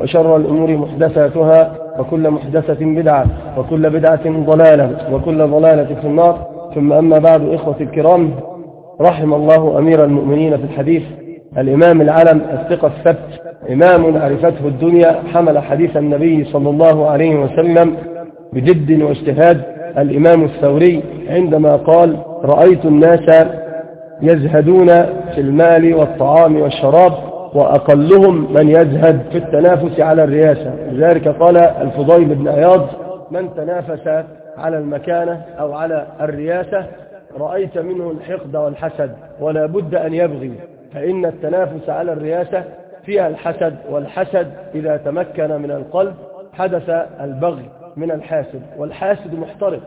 وشر الأمور محدثاتها وكل محدثة بدعة وكل بدعة ضلالة وكل ضلالة في النار. ثم أما بعد إخوة الكرام رحم الله أمير المؤمنين في الحديث الإمام العلم الثقة الثبت إمام عرفته الدنيا حمل حديث النبي صلى الله عليه وسلم بجد واجتهاد. الإمام الثوري عندما قال رأيت الناس يزهدون في المال والطعام والشراب وأقلهم من يزهد في التنافس على الرياسة لذلك قال الفضيل بن عياض من تنافس على المكانة أو على الرياسة رأيت منه الحقد والحسد ولا بد أن يبغي. فإن التنافس على الرياسة فيها الحسد والحسد إذا تمكن من القلب حدث البغي من الحاسد والحاسد محترق.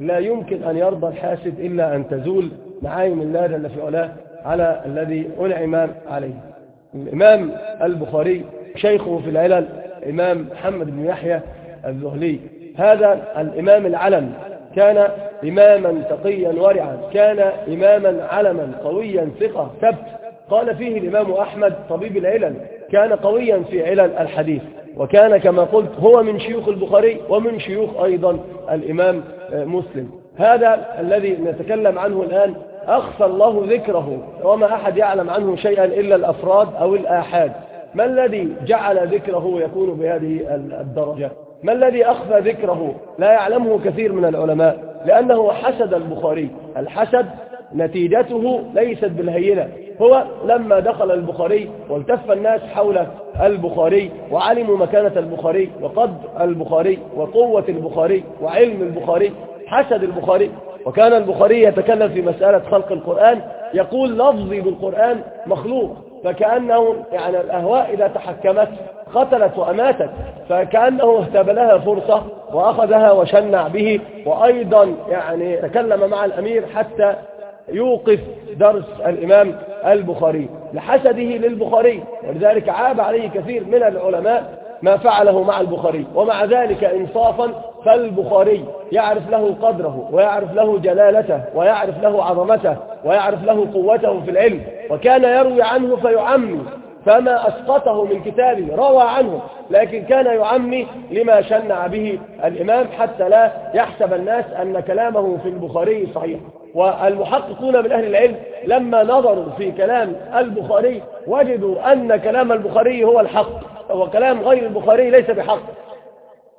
لا يمكن أن يرضى الحاسد إلا أن تزول نعايم الله جل في علاه على الذي أنعم عليه. الإمام البخاري شيخه في العلل إمام محمد بن يحيى الذهلي. هذا الإمام العلم. كان إماما تقيا ورعا. كان إماما علما قويا ثقة ثبت. قال فيه الإمام أحمد طبيب العلل. كان قويا في علل الحديث. وكان كما قلت هو من شيوخ البخاري ومن شيوخ أيضا الإمام مسلم. هذا الذي نتكلم عنه الآن أخفى الله ذكره وما أحد يعلم عنه شيئا إلا الأفراد أو الآحاد. ما الذي جعل ذكره يكون بهذه الدرجة؟ ما الذي أخفى ذكره؟ لا يعلمه كثير من العلماء لأنه حسد البخاري. الحسد نتيجته ليست بالهينة. هو لما دخل البخاري والتف الناس حول البخاري وعلموا مكانة البخاري وقدر البخاري وقوة البخاري وعلم البخاري حسد البخاري. وكان البخاري يتكلم في مسألة خلق القرآن يقول لفظي بالقرآن مخلوق فكأنه يعني الأهواء إذا تحكمت قتلت وأماتت فكأنه اهتب لها فرصة وأخذها وشنع به وأيضا يعني تكلم مع الأمير حتى يوقف درس الإمام البخاري لحسده للبخاري ولذلك عاب عليه كثير من العلماء ما فعله مع البخاري. ومع ذلك إنصافا فالبخاري يعرف له قدره ويعرف له جلالته ويعرف له عظمته ويعرف له قوته في العلم. وكان يروي عنه فيعمي فما أسقطه من كتابه روى عنه. لكن كان يعمي لما شنع به الإمام حتى لا يحسب الناس أن كلامه في البخاري صحيح. والمحققون من أهل العلم لما نظروا في كلام البخاري وجدوا أن كلام البخاري هو الحق. وكلام غير البخاري ليس بحق.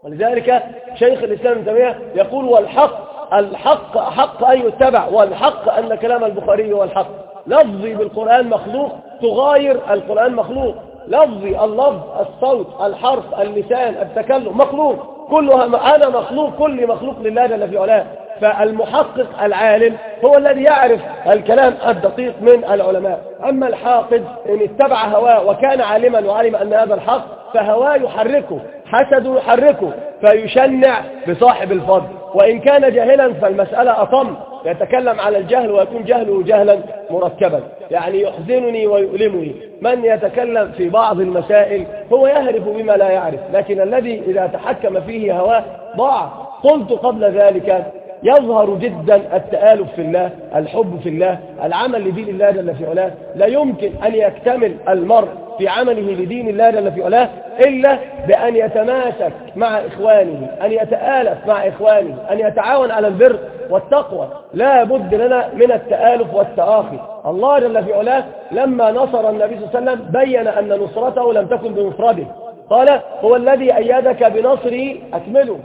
ولذلك شيخ الإسلام ابن تيمية يقول والحق الحق حق أن يتبع والحق أن كلام البخاري هو الحق. لفظي بالقرآن مخلوق تغاير القرآن مخلوق. لفظي اللفظ الصوت الحرف اللسان التكلم مخلوق. كلها أنا مخلوق كل مخلوق لله جل في علاه. فالمحقق العالم هو الذي يعرف الكلام الدقيق من العلماء. أما الحاقد إن اتبع هواه وكان عالما وعلم أن هذا الحق فهواه يحركه حسده يحركه فيشنع بصاحب الفضل. وإن كان جاهلا فالمسألة أطم يتكلم على الجهل ويكون جهله جهلا مركبا. يعني يحزنني ويؤلمني. من يتكلم في بعض المسائل هو يهرف بما لا يعرف. لكن الذي إذا تحكم فيه هواه ضاع. قلت قبل ذلك يظهر جدا التآلف في الله الحب في الله العمل لدين الله جل في علاه. لا يمكن أن يكتمل المرء في عمله لدين الله جل في علاه إلا بأن يتماسك مع إخوانه أن يتآلف مع إخوانه أن يتعاون على البر والتقوى. لا بد لنا من التآلف والتآخي. الله جل في علاه لما نصر النبي صلى الله عليه وسلم بين أن نصرته لم تكن بمفرده. قال هو الذي أيدك بنصره أكمله.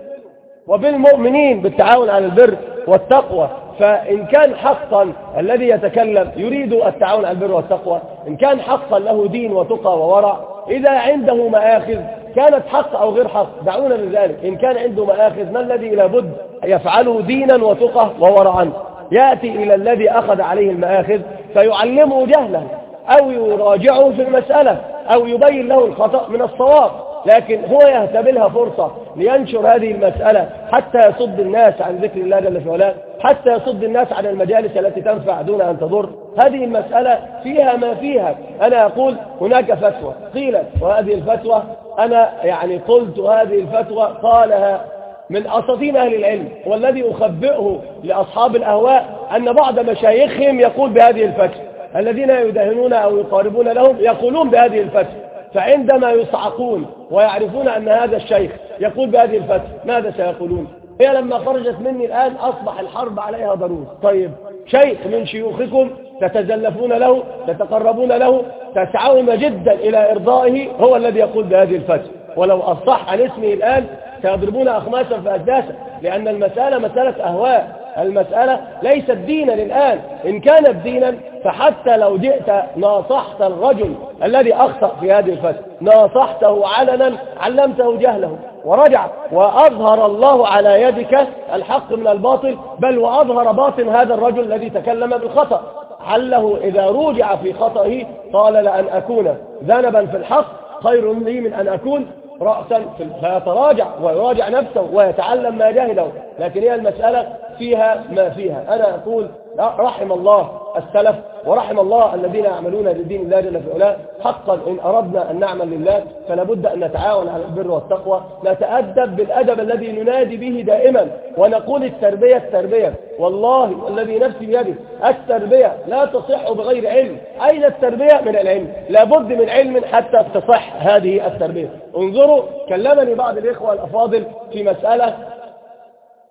وبالمؤمنين بالتعاون على البر والتقوى. فإن كان حقا الذي يتكلم يريد التعاون على البر والتقوى. إن كان حقا له دين وتقى وورع. إذا عنده مآخذ كانت حق أو غير حق دعونا لذلك. إن كان عنده مآخذ ما الذي لابد يفعله دينا وتقى وورعا. يأتي إلى الذي أخذ عليه المآخذ فيعلمه جهلا أو يراجعه في المسألة أو يبين له الخطأ من الصواب. لكن هو يهتبلها فرصة لينشر هذه المسألة حتى يصد الناس عن ذكر الله جل في علاه حتى يصد الناس عن المجالس التي تنفع دون أن تضر. هذه المسألة فيها ما فيها. أنا أقول هناك فتوى. قيلت وهذه الفتوى أنا يعني قلت هذه الفتوى قالها من أساطين أهل العلم والذي أخبئه لأصحاب الأهواء أن بعض مشايخهم يقول بهذه الفتوى. الذين يدهنون أو يقاربون لهم يقولون بهذه الفتوى. فعندما يصعقون ويعرفون أن هذا الشيخ يقول بهذه الفتوى ماذا سيقولون؟ هي لما خرجت مني الآن أصبح الحرب عليها ضرورة. طيب شيخ من شيوخكم تتزلفون له تتقربون له تسعون جدا إلى إرضائه هو الذي يقول بهذه الفتوى. ولو أصح عن اسمه الآن سيضربون أخماسا فأساسا لأن المسألة مسألة أهواء. المسألة ليست دينا الآن. إن كانت دينا فحتى لو جئت ناصحت الرجل الذي أخطأ في هذه الفتوى ناصحته علنا علمته جهله ورجع وأظهر الله على يدك الحق من الباطل بل وأظهر باطن هذا الرجل الذي تكلم بالخطأ. حله إذا روجع في خطأه قال لأن أكون ذنبا في الحق خير لي من أن أكون رأسا فيتراجع ويراجع نفسه ويتعلم ما جهله لكن هي المسألة فيها ما فيها. أنا أقول رحم الله السلف ورحم الله الذين يعملون لدين الله جل في علاه. حقا إن أردنا أن نعمل لله فلا بد أن نتعاون على البر والتقوى. نتأدب بالأدب الذي ننادي به دائما ونقول التربية التربية. والله الذي نفسي بيده التربية لا تصح بغير علم. أين التربية؟ من العلم. لابد من علم حتى تصح هذه التربية. انظروا كلمني بعض الإخوة الأفاضل في مسألة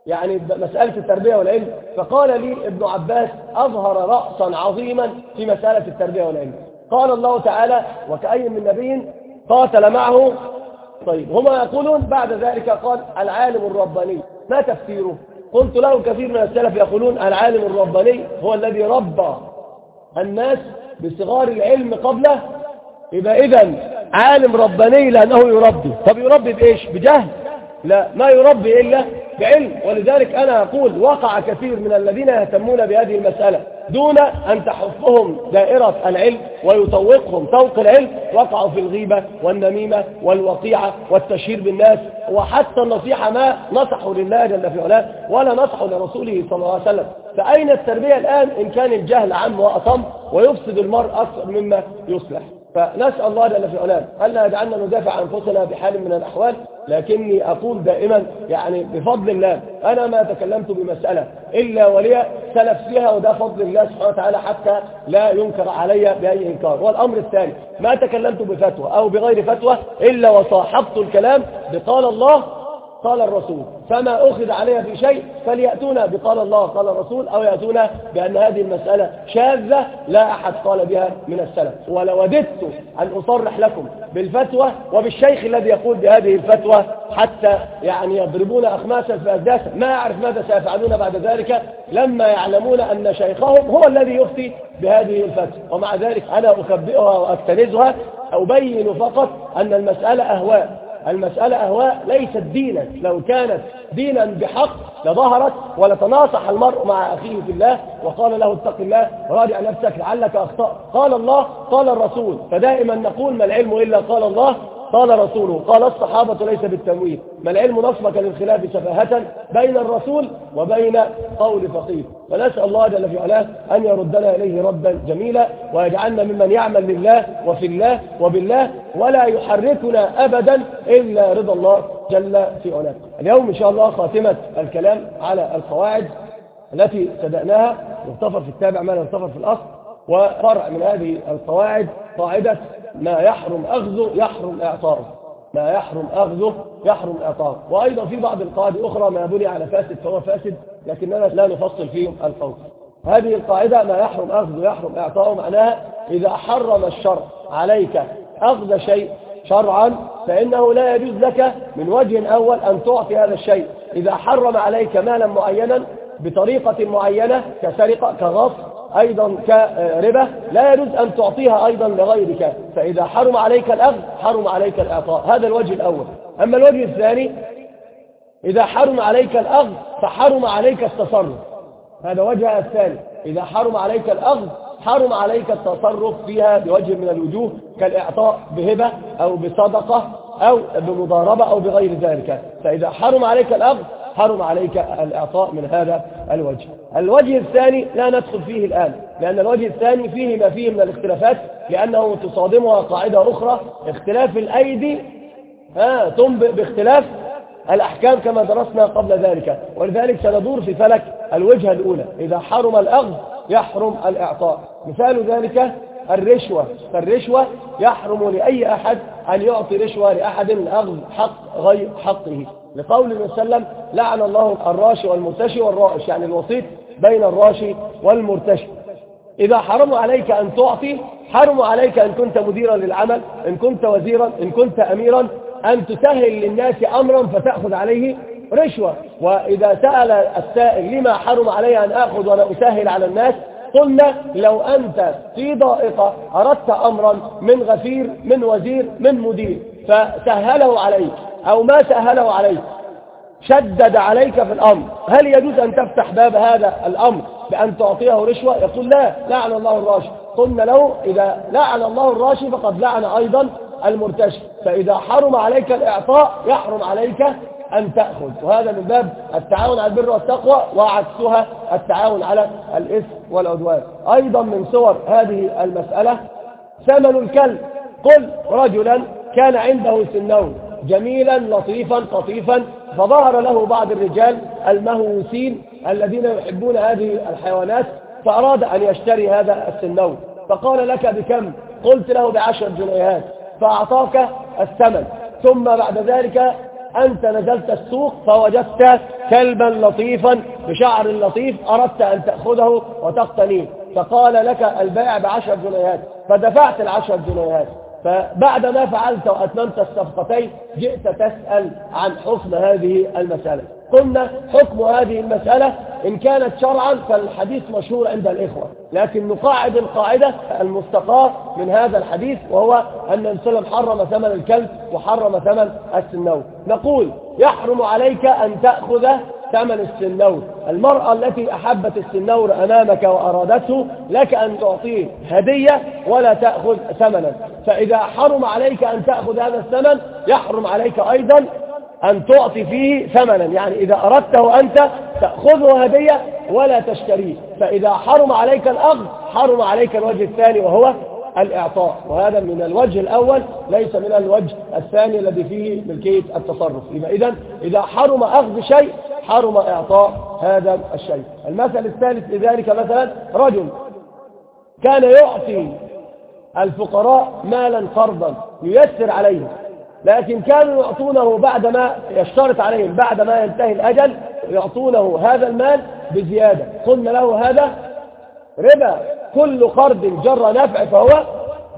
يعني مسألة التربية والعلم. فقال لي ابن عباس أظهر رأسا عظيما في مسألة التربية والعلم. قال الله تعالى وكأي من نبي قاتل معه. طيب هما يقولون بعد ذلك قال العالم الرباني. ما تفسيره؟ قلت له كثير من السلف يقولون العالم الرباني هو الذي ربى الناس بصغار العلم قبله يبقى إذا عالم رباني لأنه يربي. طب يربي بإيش؟ بجهل. لا ما يربي إلا بعلم. ولذلك أنا أقول وقع كثير من الذين يهتمون بهذه المسألة دون أن تحفهم دائرة العلم ويطوقهم طوق العلم. وقعوا في الغيبة والنميمة والوقيعة والتشهير بالناس. وحتى النصيحة ما نصحوا لله جل في علاه ولا نصحوا لرسوله صلى الله عليه وسلم. فأين التربية الآن؟ إن كان الجهل عام وأصم ويفسد المرء أكثر مما يصلح. فنسأل الله جل في علاه ألا يجعلنا ندافع عن أنفسنا بحال من الأحوال لكني أقول دائما يعني بفضل الله أنا ما تكلمت بمسألة إلا ولي سلف فيها وده فضل الله سبحانه وتعالى حتى لا ينكر علي بأي إنكار. والأمر الثاني ما تكلمت بفتوى أو بغير فتوى إلا وصاحبت الكلام بقال الله قال الرسول فما أخذ عليها في شيء فليأتونا بقال الله قال الرسول أو يأتونا بأن هذه المسألة شاذة لا أحد قال بها من السلف. ولوددت أن أصرح لكم بالفتوى وبالشيخ الذي يقول بهذه الفتوى حتى يعني يضربون أخماسا في أسداسا ما أعرف ماذا سيفعلون بعد ذلك. لما يعلمون أن شيخهم هو الذي يفتي بهذه الفتوى. ومع ذلك أنا أخبئها وأكتنزها أبين فقط أن المسألة أهواء. المسألة أهواء ليست دينا لو كانت دينا بحق لظهرت ولتناصح المرء مع أخيه في الله وقال له اتق الله راجع نفسك لعلك أخطأ. قال الله قال الرسول فدائما نقول ما العلم إلا قال الله قال رسوله قال الصحابة ليس بالتمويل ما العلم نصبك للخلاف سفاهة بين الرسول وبين قول فقيه. فنسأل الله جل في علاه أن يردنا إليه ردا جميلا ويجعلنا ممن يعمل لله وفي الله وبالله ولا يحركنا أبدا إلا رضا الله جل في علاه. اليوم إن شاء الله خاتمة الكلام على القواعد التي بدأناها مغتفر في التابع ما يغتفر في الأصل وفرع من هذه القواعد قاعدة ما يحرم أخذه يحرم إعطاؤه ما يحرم أخذه يحرم إعطاؤه وأيضا في بعض القواعد أخرى ما بني على فاسد فهو فاسد لكننا لا نفصل فيهم القول. هذه القاعدة ما يحرم أخذه يحرم إعطاؤه معناها إذا حرم الشرع عليك أخذ شيء شرعا فإنه لا يجوز لك من وجه أول أن تعطي هذا الشيء. إذا حرم عليك مالا معينا بطريقة معينة كسرقة كغصب أيضا كربا لا يجوز أن تعطيها أيضا لغيرك. فإذا حرم عليك الأخذ حرم عليك الإعطاء. هذا الوجه الأول. أما الوجه الثاني إذا حرم عليك الأخذ فحرم عليك التصرف. هذا وجه الثاني. إذا حرم عليك الأخذ حرم عليك التصرف فيها بوجه من الوجوه كالإعطاء بهبة أو بصدقة أو بمضاربة أو بغير ذلك. فإذا حرم عليك الأخذ حرم عليك الإعطاء من هذا الوجه. الوجه الثاني لا ندخل فيه الآن لأن الوجه الثاني فيه ما فيه من الاختلافات لأنه تصادمها قاعدة أخرى اختلاف الأيدي ها تنبئ باختلاف الأحكام كما درسنا قبل ذلك. ولذلك سندور في فلك الوجهة الأولى إذا حرم الأخذ يحرم الإعطاء. مثال ذلك الرشوة. فالرشوة يحرم لأي أحد أن يعطي رشوة لأحد الأخذ حق غير حقه. لقول النبي صلى الله عليه وسلم لعن الله الراشي والمرتشي والرائش يعني الوسيط بين الراشي والمرتشي إذا حرم عليك أن تعطي حرم عليك أن كنت مديرا للعمل إن كنت وزيرا إن كنت أميرا أن تسهل للناس أمرا فتأخذ عليه رشوة. وإذا سأل السائل لما حرم علي أن أخذ وأنا أسهل على الناس؟ قلنا لو أنت في ضائقة أردت أمرا من غفير من وزير من مدير فسهله عليك أو ما سهله عليك شدد عليك في الأمر. هل يجوز أن تفتح باب هذا الأمر بأن تعطيه رشوة؟ يقول لا لعن الله الراشي قلنا له إذا لعن الله الراشي فقد لعن أيضا المرتشي. فإذا حرم عليك الإعطاء يحرم عليك أن تأخذ. وهذا من باب التعاون على البر والتقوى وعكسها التعاون على الإثم والعدوان. أيضا من صور هذه المسألة ثمن الكلب. قل رجلا كان عنده سنون جميلا لطيفا قطيفا فظهر له بعض الرجال المهووسين الذين يحبون هذه الحيوانات فأراد أن يشتري هذا السنون فقال لك بكم؟ قلت له بعشر جنيهات. فأعطاك الثمن. ثم بعد ذلك أنت نزلت السوق فوجدت كلبا لطيفا بشعر لطيف أردت أن تأخذه وتقتنيه. فقال لك البيع بعشر جنيهات. فدفعت العشر جنيهات. فبعد ما فعلت وأتممت الصفقتين جئت تسأل عن حكم هذه المسألة. قلنا حكم هذه المسألة إن كانت شرعا فالحديث مشهور عند الإخوة. لكن نقاعد القاعدة المستقاة من هذا الحديث وهو أن النبي حرم ثمن الكلب وحرم ثمن السنو نقول يحرم عليك أن تأخذ ثمن السنور المرأة التي أحبت السنور أمامك وأرادته لك أن تعطيه هدية ولا تأخذ ثمنا. فإذا حرم عليك أن تأخذ هذا الثمن يحرم عليك أيضا أن تعطي فيه ثمنا. يعني إذا أردته أنت تأخذه هدية ولا تشتريه. فإذا حرم عليك الأخذ حرم عليك الوجه الثاني وهو الإعطاء. وهذا من الوجه الأول ليس من الوجه الثاني الذي فيه ملكية التصرف. إذا إذا إذا حرم أخذ شيء حرم إعطاء هذا الشيء. المثل الثالث لذلك مثلا رجل كان يعطي الفقراء مالا قرضا ييسر عليهم. لكن كانوا يعطونه بعدما يشترط عليهم بعدما ينتهي الأجل يعطونه هذا المال بزيادة. قلنا له هذا ربا. كل قرض جر نفع فهو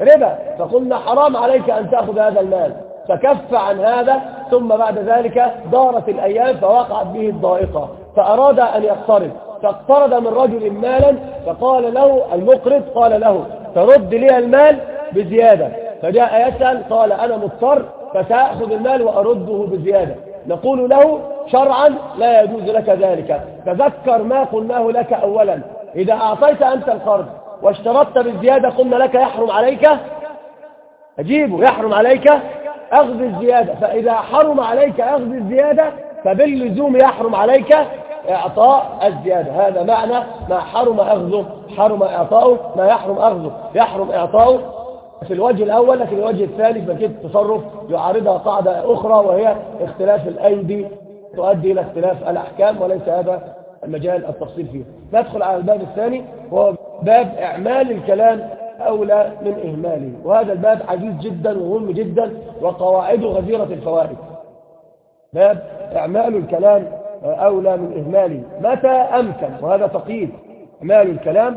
ربا. فقلنا حرام عليك أن تأخذ هذا المال. فكف عن هذا ثم بعد ذلك دارت الأيام فوقعت به الضائقة. فأراد أن يقترض. فاقترض من رجل مالا فقال له المقرض قال له ترد لي المال بزيادة. فجاء يسأل قال أنا مضطر فسأخذ المال وأرده بزيادة. نقول له شرعا لا يجوز لك ذلك. تذكر ما قلناه لك أولا. إذا أعطيت أنت القرض واشترطت بالزيادة قلنا لك يحرم عليك. أجيبه يحرم عليك أخذ الزيادة. فإذا حرم عليك أخذ الزيادة فباللزوم يحرم عليك إعطاء الزيادة. هذا معنى ما حرم أخذه حرم إعطاؤه ما يحرم أخذه. يحرم إعطاؤه في الوجه الأول لكن الوجه الثاني فكيف التصرف يعارضها قاعدة أخرى وهي اختلاف الأيدي تؤدي إلى اختلاف الأحكام وليس هذا المجال التفصيل فيه. ندخل على الباب الثاني وهو باب إعمال الكلام أولى من إهماله. وهذا الباب عزيز جدا ومهم جدا وقواعده غزيرة الفوائد. باب إعمال الكلام أولى من إهماله. متى أمكن؟ وهذا تقييد. إعمال الكلام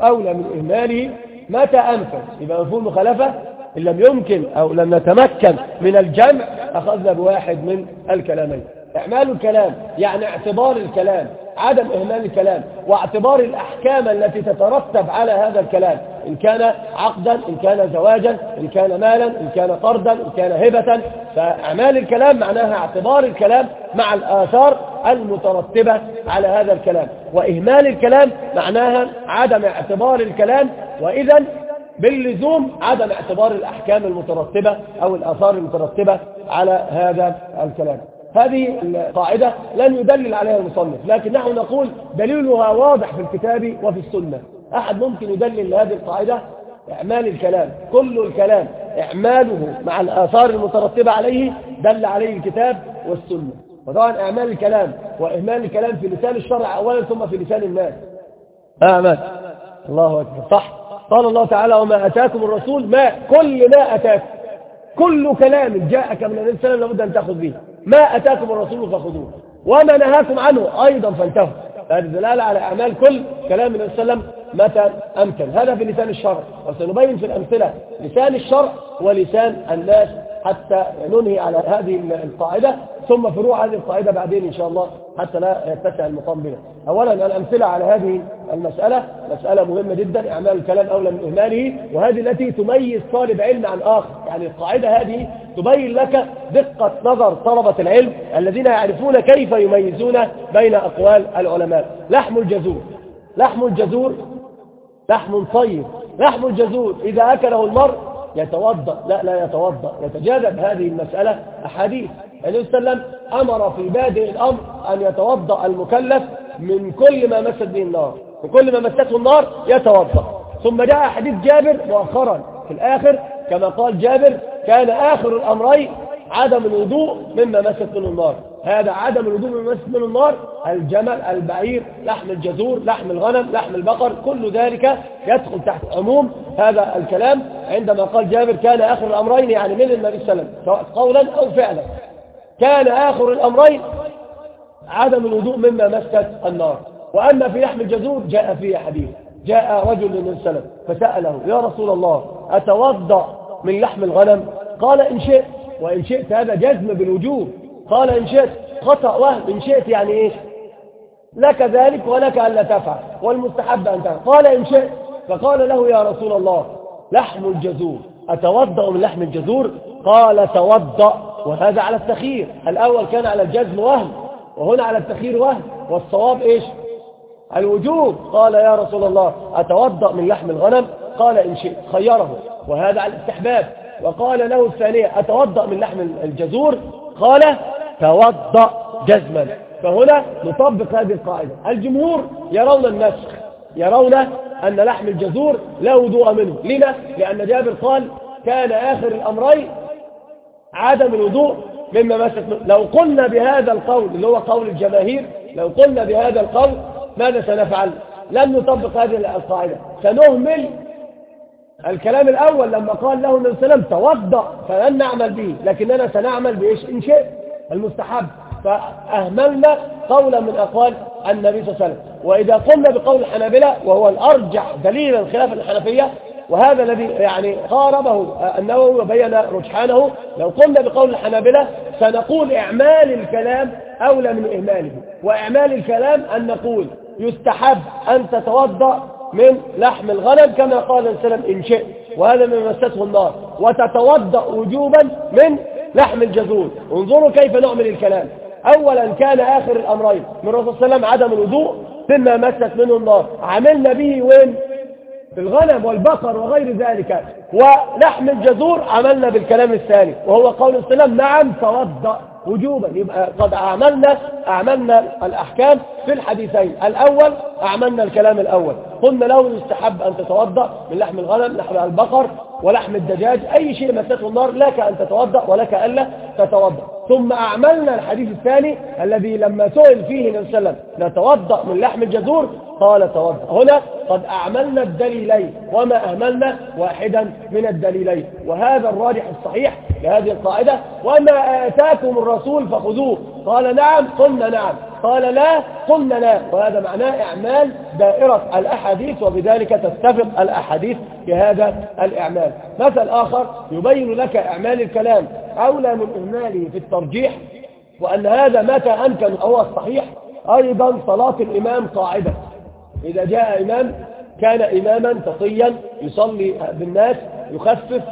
أولى من إهماله متى أمكن يبقى مفهوم مخالفة إن لم يمكن أو لم نتمكن من الجمع أخذنا بواحد من الكلامين. إعمال الكلام يعني اعتبار الكلام عدم إهمال الكلام واعتبار الأحكام التي تترتب على هذا الكلام. إن كان عقدا إن كان زواجا إن كان مالا إن كان قرضا إن كان هبة. فأعمال الكلام معناها اعتبار الكلام مع الآثار المترتبة على هذا الكلام. وإهمال الكلام معناها عدم اعتبار الكلام وإذا باللزوم عدم اعتبار الأحكام المترتبة أو الآثار المترتبة على هذا الكلام. هذه القاعدة لن يدلل عليها المصنف لكن نحن نقول دليلها واضح في الكتاب وفي السنة. أحد ممكن يدلل لهذه القاعدة؟ إعمال الكلام كل الكلام إعماله مع الآثار المترتبة عليه دل عليه الكتاب والسنة. وطبعا إعمال الكلام وإهمال الكلام في لسان الشرع أولا ثم في لسان الناس. أعمال الله أكبر. صح؟ قال الله تعالى وما أتاكم الرسول ما كل ما أتاكم كل كلام جاءك من النبي صلى الله عليه وسلم لابد أن تأخذ به. ما أتاكم الرسول فخذوه. وما نهاكم عنه أيضا فانتهوا. هذه دلالة على أعمال كل كلام النبي صلى الله عليه وسلم متى؟ أمكن. هذا في لسان الشرع وسنبين في الأمثلة. لسان الشرع ولسان الناس حتى ننهي على هذه القاعدة ثم فروع هذه القاعدة بعدين إن شاء الله حتى لا يتسع المقام بنا. أولا الأمثلة على هذه المسألة مسألة مهمة جدا إعمال الكلام أولى من إهماله وهذه التي تميز طالب علم عن آخر. يعني القاعدة هذه تبين لك دقة نظر طلبة العلم الذين يعرفون كيف يميزون بين أقوال العلماء. لحم الجزور. لحم الجزور لحم طيب لحم الجزور إذا أكله المرء يتوضأ لا لا يتوضأ يتجاذب هذه المسألة أحاديث. النبي صلى الله عليه وسلم أمر في بادئ الأمر أن يتوضأ المكلف من كل ما مست به النار من كل ما مسته النار يتوضأ. ثم جاء حديث جابر مؤخرا. في الآخر كما قال جابر كان آخر الأمرين عدم الوضوء مما مست منه النار. هذا عدم الوضوء مما مست منه النار الجمل البعير لحم الجزور لحم الغنم لحم البقر كل ذلك يدخل تحت عموم هذا الكلام. عندما قال جابر كان آخر الأمرين يعني من النبي صلى الله عليه وسلم سواء قولا أو فعلا كان آخر الأمرين عدم الوضوء مما مست النار. وأما في لحم الجزور جاء فيه حديث جاء رجل الله عليه وسلم فسأله يا رسول الله أتوضأ من لحم الغنم؟ قال إن شئت. وإن شئت هذا جزم بالوجوب قال إن شئت خطأ وهم إن شئت يعني إيش؟ لك ذلك ولك ألا تفعل والمستحب أن تفعل قال إن شئت فقال له يا رسول الله لحم الجزور أتوضأ من لحم الجزور قال توضأ وهذا على التخيير. الأول كان على الجزم وهم وهنا على التخيير وهم والصواب إيش؟ الوجوب. قال يا رسول الله أتوضأ من لحم الغنم؟ قال إن شئت خيره. وهذا على الاستحباب. وقال له الثانية أتوضأ من لحم الجزور قال توضأ جزما. فهنا نطبق هذه القاعدة. الجمهور يرون النسخ يرون أن لحم الجزور لا وضوء منه. لما؟ لأن جابر قال كان آخر الأمرين عدم الوضوء مما مسك لو قلنا بهذا القول اللي هو قول الجماهير لو قلنا بهذا القول ماذا سنفعل؟ لن نطبق هذه القاعدة. سنهمل الكلام الأول لما قال له النبي صلى الله عليه وسلم توضأ فلن نعمل به لكننا سنعمل بإيش؟ إن شئ المستحب. فأهملنا قولا من أقوال النبي صلى الله عليه وسلم. وإذا قلنا بقول الحنابلة وهو الأرجح دليلا خلاف الحنفية وهذا الذي يعني قاربه النووي وبين رجحانه لو قلنا بقول الحنابلة سنقول إعمال الكلام أولى من إهماله. وإعمال الكلام أن نقول يستحب أن تتوضأ من لحم الغنم كما قال السلام إن شئت. وهذا من مسته النار. وتتوضأ وجوبا من لحم الجزور. انظروا كيف نعمل الكلام. أولا كان آخر الأمرين. من رسول الله عدم الوضوء ثم مست منه النار. عملنا به وين؟ في الغنم والبقر وغير ذلك. ولحم الجزور عملنا بالكلام الثاني. وهو قول السلام نعم توضأ وجوبا. يبقى قد أعملنا أعملنا الأحكام في الحديثين. الأول أعملنا الكلام الأول. قلنا له يستحب أن تتوضأ من لحم الغنم لحم البقر ولحم الدجاج أي شيء مسته النار لك أن تتوضأ ولك ألا تتوضأ. ثم أعملنا الحديث الثاني الذي لما سئل فيه النبي صلى الله عليه وسلم نتوضأ من لحم الجزور قال توضأ. هنا قد أعملنا الدليلين وما أهملنا واحدا من الدليلين. وهذا الراجح الصحيح لهذه القاعدة. وما آتاكم الرسول فخذوه. قال نعم قلنا نعم. قال لا قلنا لا. وهذا معناه إعمال دائرة الأحاديث وبذلك تتفق الأحاديث في هذا الإعمال. مثل آخر يبين لك إعمال الكلام. أولى من إهماله في الترجيح وأن هذا متى أمكن هو الصحيح. أيضا صلاة الإمام قاعدة. إذا جاء إمام كان إماما تقيا يصلي بالناس يخفف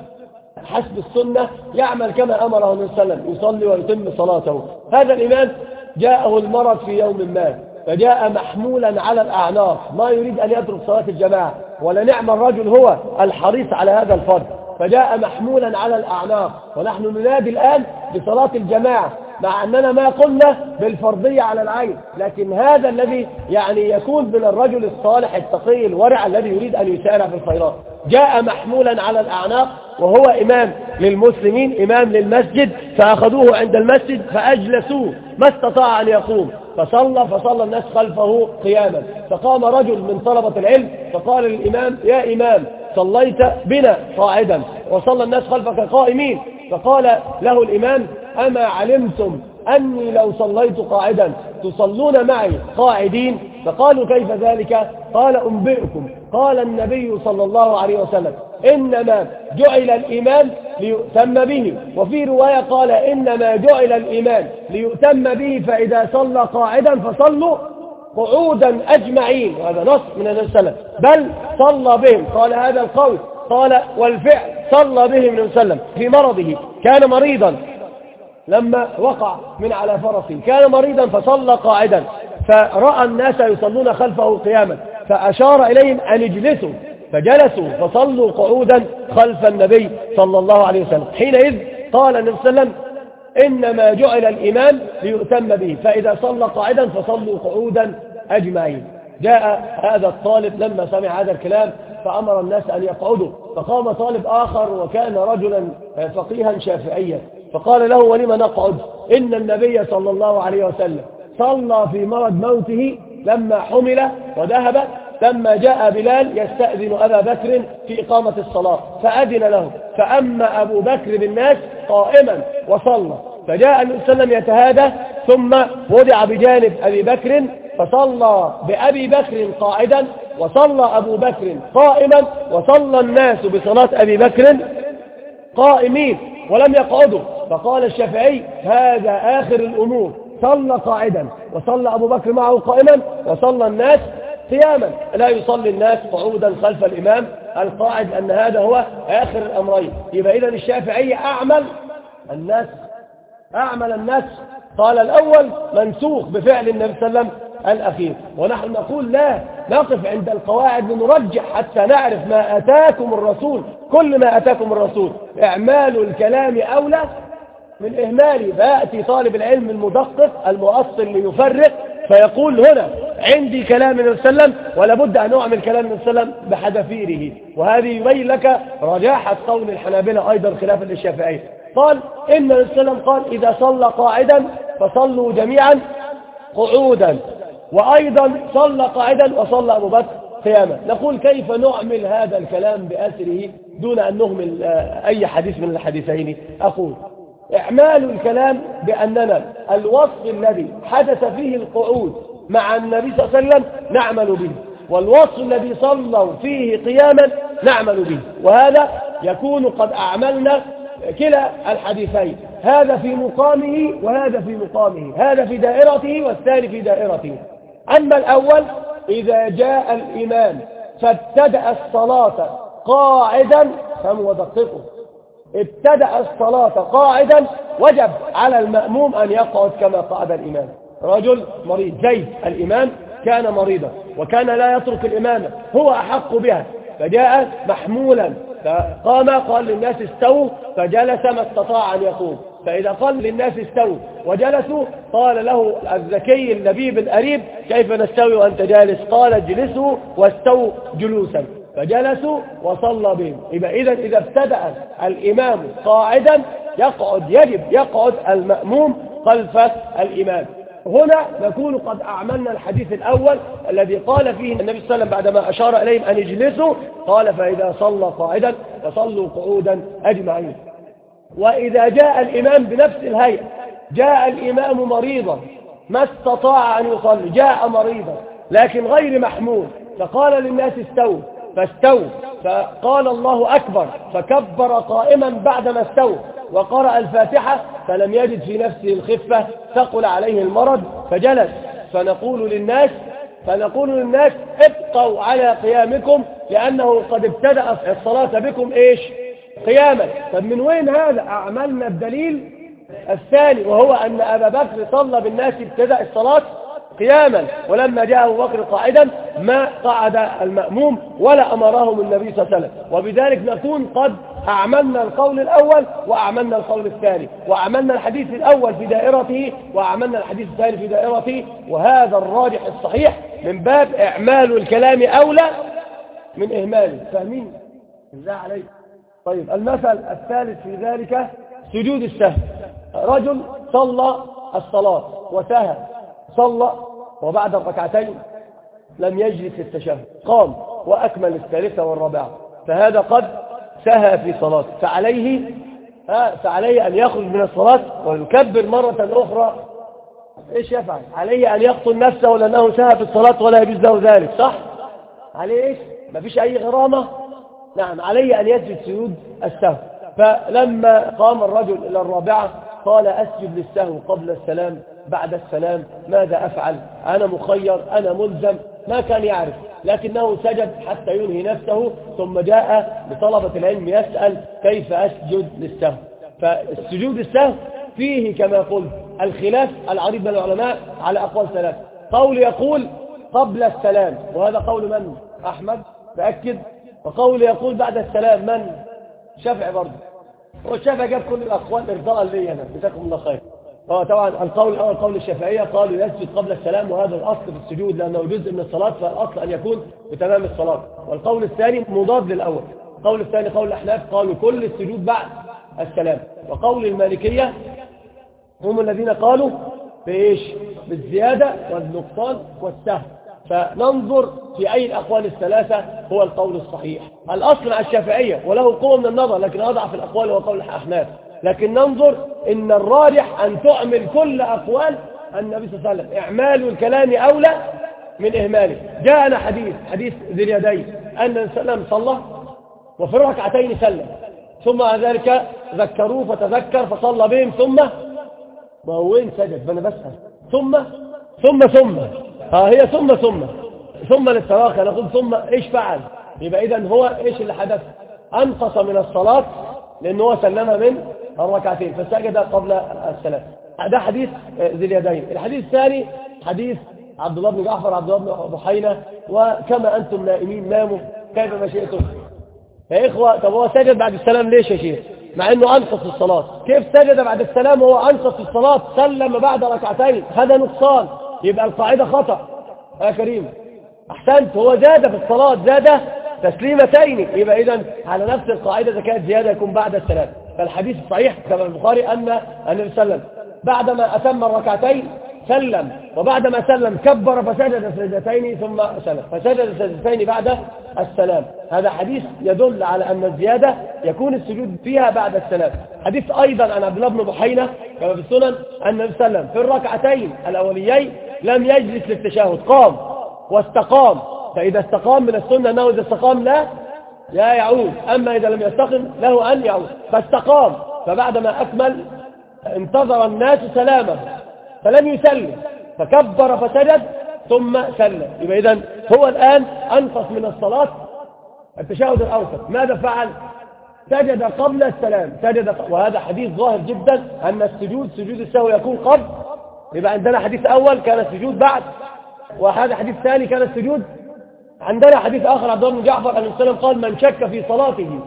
حسب السنة يعمل كما أمره النبي صلى يصلي ويتم صلاته. هذا الإمام جاءه المرض في يوم ما فجاء محمولا على الأعناق ما يريد أن يترك صلاة الجماعة ولنعم الرجل هو الحريص على هذا الفضل فجاء محمولا على الأعناق ونحن ننادي الآن بصلاة الجماعة مع أننا ما قلنا بالفرضية على العين لكن هذا الذي يعني يكون من الرجل الصالح التقي الورع الذي يريد أن يسارع في الخيرات. جاء محمولا على الأعناق وهو إمام للمسلمين إمام للمسجد فأخذوه عند المسجد فأجلسوه ما استطاع أن يقوم. فصلى فصلى الناس خلفه قياما. فقام رجل من طلبة العلم فقال للإمام يا إمام صليت بنا قاعدا. وصلى الناس خلفك قائمين. فقال له الإمام أما علمتم أني لو صليت قاعدا تصلون معي قاعدين؟ فقالوا كيف ذلك؟ قال أنبئكم. قال النبي صلى الله عليه وسلم إنما جعل الإيمان ليؤتم به. وفي رواية قال إنما جعل الإيمان ليؤتم به فإذا صلى قاعدا فصلوا قعودا أجمعين. وهذا نص من النبي صلى الله عليه وسلم. بل صلى بهم. قال هذا القول. قال والفعل صلى بهم النبي صلى في مرضه. كان مريضا. لما وقع من على فرسه. كان مريضا فصلى قاعدا. فرأى الناس يصلون خلفه قياما. فأشار إليهم أن اجلسوا فجلسوا فصلوا قعودا خلف النبي صلى الله عليه وسلم. حينئذ قال النبي صلى الله عليه وسلم إنما جعل الإمام ليؤتم به فإذا صلى قاعدا فصلوا قعودا أجمعين. جاء هذا الطالب لما سمع هذا الكلام فأمر الناس أن يقعدوا فقام طالب آخر وكان رجلا فقيها شافعيا فقال له ولم نقعد؟ إن النبي صلى الله عليه وسلم صلى في مرض موته لما حمل وذهب لما جاء بلال يستأذن أبا بكر في إقامة الصلاة فأذن له. فأما أبو بكر بالناس قائما وصلى. فجاء النبي صلى الله عليه وسلم يتهادى ثم وضع بجانب أبي بكر فصلى بأبي بكر قاعدا وصلى أبو بكر قائما وصلى الناس بصلاة أبي بكر قائمين ولم يقعدوا. فقال الشافعي هذا آخر الأمور. صلى قاعدا وصلى أبو بكر معه قائما وصلى الناس قياما. لا يصلي الناس قعودا خلف الإمام. القاعد أن هذا هو آخر الأمرين. يبقى إذا الشافعي أعمل الناس أعمل الناس. قال الأول منسوخ بفعل النبي صلى الله عليه وسلم الأخير. ونحن نقول لا نقف عند القواعد لنرجح حتى نعرف ما أتاكم الرسول. كل ما أتاكم الرسول. إعمال الكلام أولى من إهماله فيأتي طالب العلم المدقق المؤصل ليفرق فيقول هنا عندي كلام عليه وسلم ولا بد أن أعمل كلام عليه وسلم بحذافيره. وهذه يبين لك رجاحة قول الحنابلة أيضا خلافا للشافعية. قال إن وسلم قال إذا صلى قاعدا فصلوا جميعا قعودا وأيضا صلى قاعدا وصلى أبو بكر قياما. نقول كيف نعمل هذا الكلام بأسره دون أن نهمل أي حديث من الحديثين؟ أقول إعمال الكلام بأننا الوصف الذي حدث فيه القعود مع النبي صلى الله عليه وسلم نعمل به والوصف الذي صلوا فيه قياما نعمل به وهذا يكون قد أعملنا كلا الحديثين هذا في مقامه وهذا في مقامه هذا في دائرته والثاني في دائرته. أما الأول إذا جاء الإمام فابتدأ الصلاة قاعدا فهو ابتدأ الصلاة قاعدا وجب على المأموم أن يقعد كما قعد الإمام. رجل مريض زيد الإمام كان مريضا وكان لا يترك الإمامة هو أحق بها. فجاء محمولا فقام قال للناس استووا فجلس ما استطاع أن يقوم. فإذا قال للناس استووا وجلسوا قال له الذكي اللبيب الأريب كيف نستوي وأنت جالس؟ قال اجلسوا واستووا جلوسا. فجلسوا وصلى بهم. يبقى إذا إذا ابتدأ الإمام قاعدا يقعد يجب يقعد المأموم خلف الإمام. هنا نكون قد أعملنا الحديث الأول الذي قال فيه النبي صلى الله عليه وسلم بعدما أشار إليهم أن يجلسوا قال فإذا صلى قاعدا فصلوا قعودا أجمعين. وإذا جاء الإمام بنفس الهيئة جاء الإمام مريضا ما استطاع أن يصلي جاء مريضا لكن غير محمول فقال للناس استووا. فاستووا فقال الله أكبر فكبر قائما بعدما استووا وقرأ الفاتحة فلم يجد في نفسه الخفة ثقل عليه المرض فجلس. فنقول للناس فنقول للناس ابقوا على قيامكم لأنه قد ابتدأ الصلاة بكم إيش؟ قياما. طب من وين هذا؟ أعملنا الدليل الثاني وهو أن أبا بكر صلى بالناس ابتدأ الصلاة قياما ولما جاء أبو بكر قاعدا ما قعد المأموم ولا أمرهم النبي صلى الله عليه وسلم. وبذلك نكون قد أعملنا القول الأول وأعملنا القول الثاني وأعملنا الحديث الأول في دائرته وأعملنا الحديث الثاني في دائرته وهذا الراجح الصحيح من باب إعمال الكلام أولى من إهماله فاهمين؟ إزاي عليك. طيب المثل الثالث في ذلك سجود السهو. رجل صلى الصلاة وسهى صلى وبعد الركعتين لم يجلس التشهد قام وأكمل الثالثة والرابعة فهذا قد سهى في صلاته فعليه فعليه أن يخرج من الصلاة ويكبر مرة أخرى. إيش يفعل؟ عليه أن يقتل نفسه لأنه سهى في الصلاة ولا يجوز له ذلك صح؟ عليه إيش؟ ما فيش أي غرامة؟ نعم عليه أن يسجد سجود السهو. فلما قام الرجل إلى الرابعة قال أسجد للسهو قبل السلام. بعد السلام ماذا أفعل؟ أنا مخير أنا ملزم ما كان يعرف. لكنه سجد حتى ينهي نفسه ثم جاء لطلبة العلم يسأل كيف أسجد للسهو فالسجود السهو فيه كما قلت الخلاف العريض من العلماء على أقوال ثلاث قول يقول قبل السلام وهذا قول من؟ أحمد تأكد وقول يقول بعد السلام من؟ شافعي برضه. والشافعي جاب كل الأقوال إرضاء لي أنا. جزاكم الله خير. طبعا القول الأول قول الشافعية قالوا يسجد قبل السلام وهذا الأصل في السجود لأنه جزء من الصلاة فالأصل أن يكون بتمام الصلاة. والقول الثاني مضاد للأول. القول الثاني قول الأحناف قالوا كل السجود بعد السلام. وقول المالكية هم الذين قالوا بإيش؟ بالزيادة والنقصان والسهل فننظر في أي الأقوال الثلاثة هو القول الصحيح. الأصل على الشافعية وله قوة من النظر لكن أضعف الأقوال هو قول الأحناف. لكن ننظر إن الراجح أن تعمل كل أقوال النبي صلى الله عليه وسلم. إعمال الكلام أولى من إهماله. جاءنا حديث حديث ذي اليدين. أن النبي صلى وفي الركعتين سلم. ثم ذلك ذكروه فتذكر فصلى بهم. ثم ما هو وين سجد؟ فأنا بسأل. ثم ثم ثم. ها هي ثم ثم. ثم للتواخي. نقول ثم إيش فعل؟ يبقى اذا هو إيش اللي حدث؟ أنقص من الصلاة لأنه هو سلم من الركعتين فسجد قبل السلام ده حديث ذي اليدين. الحديث الثاني حديث عبد الله بن جعفر عبد الله بن بحينة وكما أنتم نائمين ناموا. كيف ما شئتم؟ يا إخوة طب هو سجد بعد السلام ليش يا شيخ؟ مع أنه أنقص الصلاة. كيف سجد بعد السلام وهو أنقص الصلاة؟ سلم بعد ركعتين. هذا نقصان. يبقى القاعدة خطأ. يا كريم. أحسنت. هو زاد في الصلاة. زاد تسليمتين. يبقى إذا على نفس القاعدة إذا كانت زيادة يكون بعد السلام. فالحديث الصحيح كما البخاري أن النبي صلى الله عليه وسلم بعدما أتم الركعتين سلم وبعدما سلم كبر فسجد سجدتين ثم سلم فسجد سجدتين بعد السلام. هذا حديث يدل على أن الزيادة يكون السجود فيها بعد السلام. حديث أيضا عن عبد الله بن بحينة كما في السنن أن النبي صلى الله عليه وسلم في الركعتين الأوليين لم يجلس للتشهد قام واستقام. فإذا استقام من السنة أنه إذا استقام لا لا يعود. أما إذا لم يستقم له أن يعود. فاستقام. فبعدما أكمل انتظر الناس سلامه. فلم يسلم. فكبر فسجد ثم سلم. يبقى إذا هو الآن أنقص من الصلاة التشهد الأوسط. ماذا فعل؟ سجد قبل السلام. سجد قبل وهذا حديث ظاهر جدا أن السجود سجود السهو يكون قبل. يبقى عندنا حديث أول كان السجود بعد. وهذا حديث ثاني كان السجود عندنا حديث آخر عبد الله بن جعفر أن السلام قال من شك في صلاته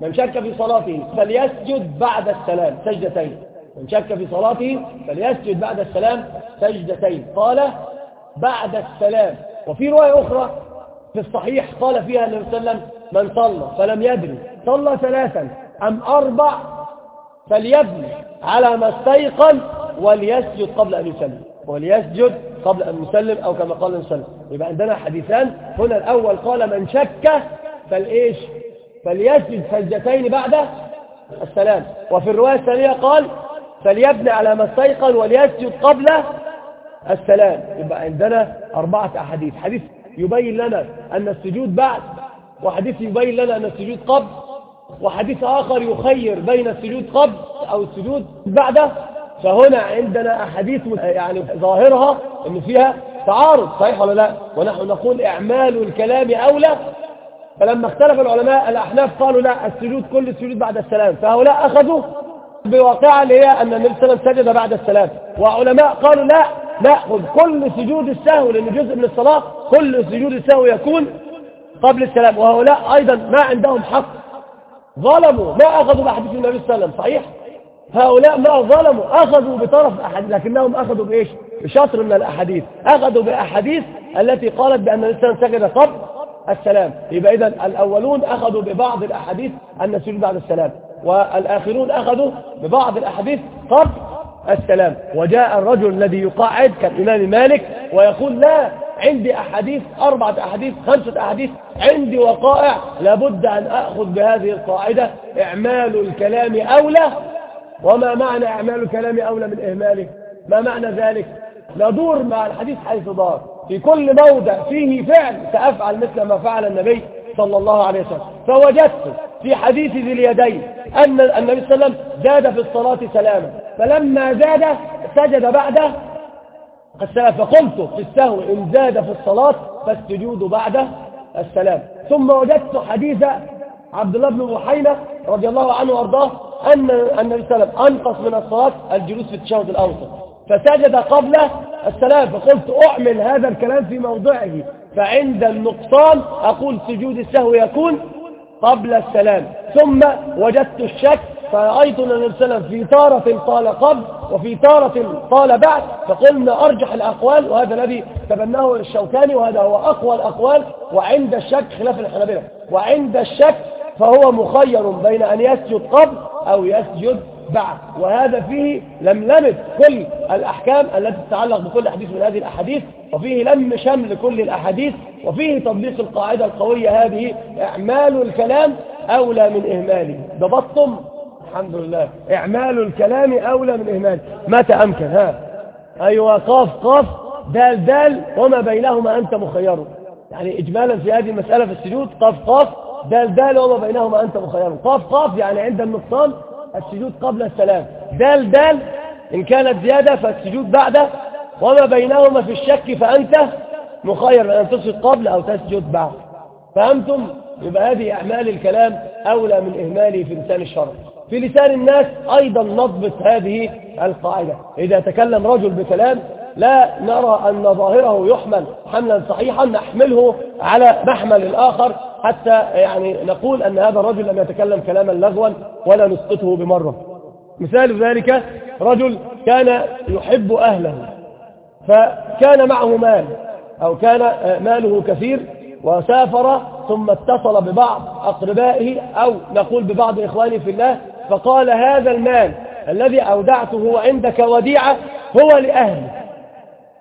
من شك في صلاته فليسجد بعد السلام. سجدتين. من شك في صلاته فليسجد بعد السلام سجدتين. قال بعد السلام. وفي رواية أخرى في الصحيح قال فيها النبي صلى الله عليه وسلم من صلى فلم يدري. صلى ثلاثا. أم أربع؟ فليبني على ما استيقن وليسجد قبل أن يسلم. وليسجد قبل أن يسلم أو كما قال وسلم. يبقى عندنا حديثان. هنا الأول قال من شك فالإيش فليسجد سجدتين بعد السلام. وفي الرواية الثانية قال فليبني على ما استيقن وليسجد قبل السلام. يبقى عندنا أربعة أحاديث. حديث يبين لنا أن السجود بعد وحديث يبين لنا أن السجود قبل وحديث آخر يخير بين السجود قبل أو السجود بعده فهنا عندنا أحاديث يعني ظاهرها أن فيها تعارض صحيح ولا لا؟ ونحن نقول إعمال الكلام أولى. فلما اختلف العلماء الأحناف قالوا لا السجود كل السجود بعد السلام. فهؤلاء أخذوا بواقعة اللي هي أن النبي صلى الله عليه وسلم سجد بعد السلام. وعلماء قالوا لا نأخذ كل سجود السهو لأن جزء من الصلاة كل سجود السهو يكون قبل السلام. وهؤلاء أيضا ما عندهم حق. ظلموا ما أخذوا بحديث النبي صلى الله عليه وسلم صحيح؟ هؤلاء ما ظلموا أخذوا بطرف أحد لكنهم أخذوا بإيش؟ بشطر من الأحاديث. أخذوا بأحاديث التي قالت بأن الإنسان سجد قبل السلام. يبقى إذا الأولون أخذوا ببعض الأحاديث أن السجود بعد السلام والآخرون أخذوا ببعض الأحاديث قبل السلام. وجاء الرجل الذي يقاعد كالإمام مالك ويقول لا عندي أحاديث أربعة أحاديث خمسة أحاديث عندي وقائع لابد أن أخذ بهذه القاعدة. إعمال الكلام أولى وما معنى إعمال الكلام أولى من إهماله ما معنى ذلك؟ ندور مع الحديث حيث دار. في كل موضع فيه فعل سأفعل مثل ما فعل النبي صلى الله عليه وسلم. فوجدت في حديث ذي اليدين أن النبي صلى الله عليه وسلم زاد في الصلاة سلاما. فلما زاد سجد بعده السلام فقلت في السهو إن زاد في الصلاة فالسجود بعد السلام. ثم وجدت حديث عبد الله بن بحينة رضي الله عنه وأرضاه أن النبي صلى الله عليه وسلم أنقص من الصلاة الجلوس في التشهد الأوسط. فسجد قبل السلام فقلت أعمل هذا الكلام في موضعه. فعند النقصان أقول سجود السهو يكون قبل السلام. ثم وجدت الشك فرأيت أن النبي صلى الله عليه وسلم في تارة قال قبل وفي تارة قال بعد فقلنا أرجح الأقوال وهذا الذي تبناه الشوكاني وهذا هو أقوى الأقوال. وعند الشك خلاف الحنابلة. وعند الشك فهو مخير بين أن يسجد قبل أو يسجد بعد. وهذا فيه لملمة كل الأحكام التي تتعلق بكل حديث من هذه الأحاديث وفيه لم شمل كل الأحاديث وفيه تطبيق القاعدة القوية هذه إعمال الكلام أولى من إهماله. ضبطتم؟ الحمد لله. إعمال الكلام أولى من إهماله. متى أمكن؟ ها. أيوة قاف قاف دال دال وما بينهما أنت مخير. يعني إجمالا في هذه المسألة في السجود قاف قاف دال دال وما بينهما أنت مخير. قاف قاف يعني عند النقصان السجود قبل السلام. دال دال إن كانت زيادة فالسجود بعده وما بينهما في الشك فأنت مخير. أن تسجد قبل أو تسجد بعد. فهمتم؟ يبقى هذه أعمال الكلام أولى من إهماله في لسان الشرع. في لسان الناس أيضا نضبط هذه القاعدة. إذا تكلم رجل بكلام لا نرى أن ظاهره يحمل حملا صحيحا نحمله على محمل الآخر. حتى يعني نقول أن هذا الرجل لم يتكلم كلاما لغوا ولا نسقطه بمرة. مثال ذلك رجل كان يحب أهله فكان معه مال أو كان ماله كثير وسافر ثم اتصل ببعض أقربائه أو نقول ببعض إخوانه في الله فقال هذا المال الذي أودعته عندك وديعة هو لأهلي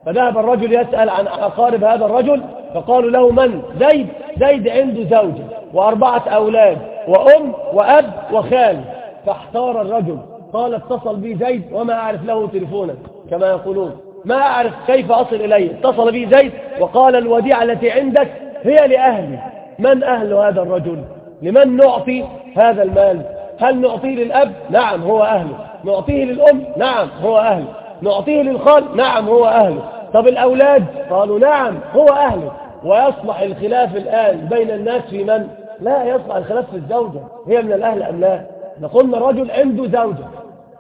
فذهب الرجل يسأل عن أقارب هذا الرجل فقالوا له من؟ زيد. زيد عنده زوجة وأربعة أولاد وأم وأب وخال فاحتار الرجل. قال اتصل بي زيد وما أعرف له تليفونا كما يقولون. ما أعرف كيف أصل إليه. اتصل بي زيد وقال الوديعة التي عندك هي لأهلي. من أهل هذا الرجل؟ لمن نعطي هذا المال؟ هل نعطيه للأب؟ نعم هو أهله. نعطيه للأم؟ نعم هو أهله. نعطيه للخال؟ نعم هو أهله. طب الأولاد؟ قالوا نعم هو أهله. ويصلح الخلاف الآن بين الناس في من؟ لا يصلح الخلاف في الزوجة. هي من الأهل أم لا؟ نقولنا رجل عنده زوجة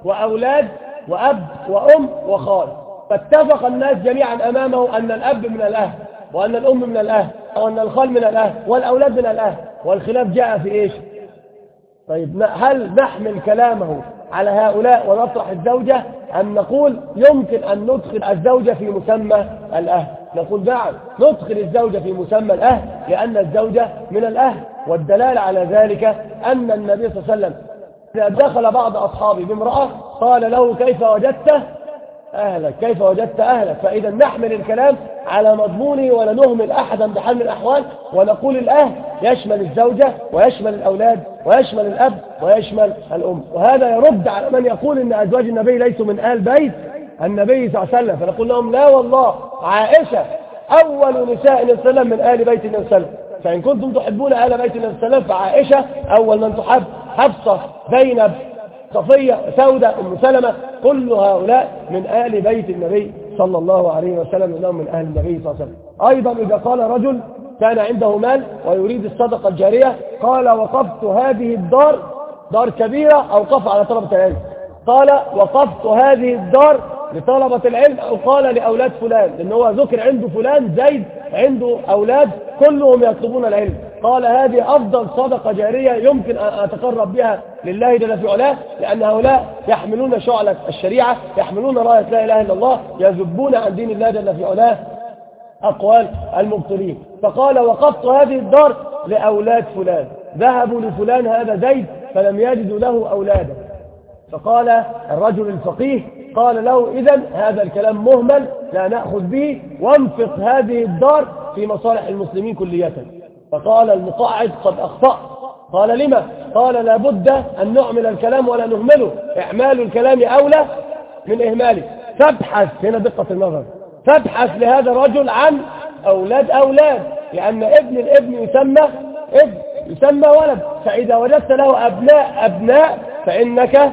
وأولاد وأب وأم وخال. فاتفق الناس جميعا أمامه أن الأب من الأهل وأن الأم من الأهل وأن الخال من الأهل والأولاد من الأهل. والخلاف جاء في إيش؟ طيب هل نحمل كلامه على هؤلاء ونطرح الزوجة أم نقول يمكن أن ندخل الزوجة في مسمى الأهل؟ نقول نعم ندخل الزوجة في مسمى الأهل لأن الزوجة من الأهل والدلالة على ذلك أن النبي صلى الله عليه وسلم إذا دخل بعض أصحابه بامرأة قال له كيف وجدته أهلك؟ كيف وجدت أهلك؟ فإذا نحمل الكلام على مضمونه ولا نهمل أحدا بحال من الأحوال ونقول الأهل يشمل الزوجة ويشمل الأولاد ويشمل الأب ويشمل الأم. وهذا يرد على من يقول أن أزواج النبي ليسوا من آل بيت النبي صلى الله عليه وسلم فنقول لهم لا والله عائشة أول نساء النبي صلى الله عليه وسلم من آل بيت النبي صلى الله عليه وسلم. فإن كنتم تحبون أهل بيت النبي صلى الله عليه وسلم فعائشة أول من تحب حفصة زينب صفية سودة أم سلمة كل هؤلاء من آل بيت النبي صلى الله عليه وسلم إنهم من أهل النبي صلى الله عليه وسلم. أيضا إذا قال رجل كان عنده مال ويريد الصدقة الجارية قال وقفت هذه الدار دار كبيرة أوقف على طلبة العلم. قال وقفت هذه الدار لطلبة العلم أو قال لأولاد فلان لأن هو ذكر عنده فلان زيد عنده أولاد كلهم يطلبون العلم. قال هذه أفضل صدقة جارية يمكن أن أتقرب بها لله جل في علاه لأن هؤلاء يحملون شعلة الشريعة يحملون راية لا إله إلا الله يذبون عن دين الله جل في علاه أقوال المبطلين. فقال وقفت هذه الدار لأولاد فلان. ذهبوا لفلان هذا زيد فلم يجدوا له أولادا. فقال الرجل الفقيه قال له إذا هذا الكلام مهمل لا نأخذ به وانفق هذه الدار في مصالح المسلمين كلية فقال المقاعد قد أخطأ. قال لما؟ قال لابد أن نعمل الكلام ولا نهمله. إعمال الكلام أولى من إهماله. فابحث هنا دقة النظر. فابحث لهذا الرجل عن أولاد أولاد لأن ابن الابن يسمى ابن يسمى ولد. فإذا وجدت له أبناء أبناء فإنك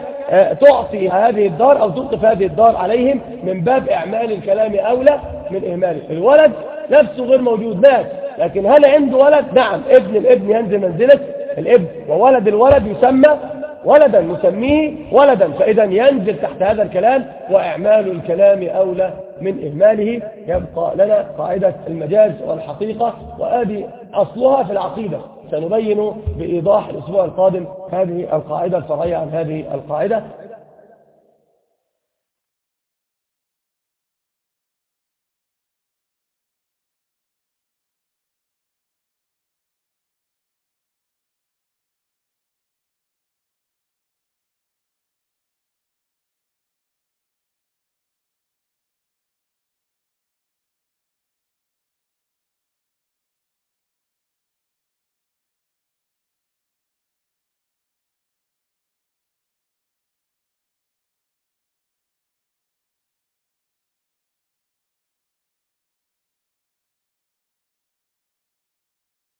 تعطي هذه الدار أو توقف هذه الدار عليهم من باب إعمال الكلام أولى من إهماله الولد. نفسه غير موجود مات. لكن هل عنده ولد؟ نعم. ابن الابن ينزل منزلة الابن. وولد الولد يسمى ولدا نسميه ولدا. فإذا ينزل تحت هذا الكلام وإعمال الكلام أولى من إهماله. يبقى لنا قاعدة المجاز والحقيقة وآدي أصلها في العقيدة. سنبين بإيضاح الأسبوع القادم. هذه القاعدة الفرعية عن هذه القاعدة.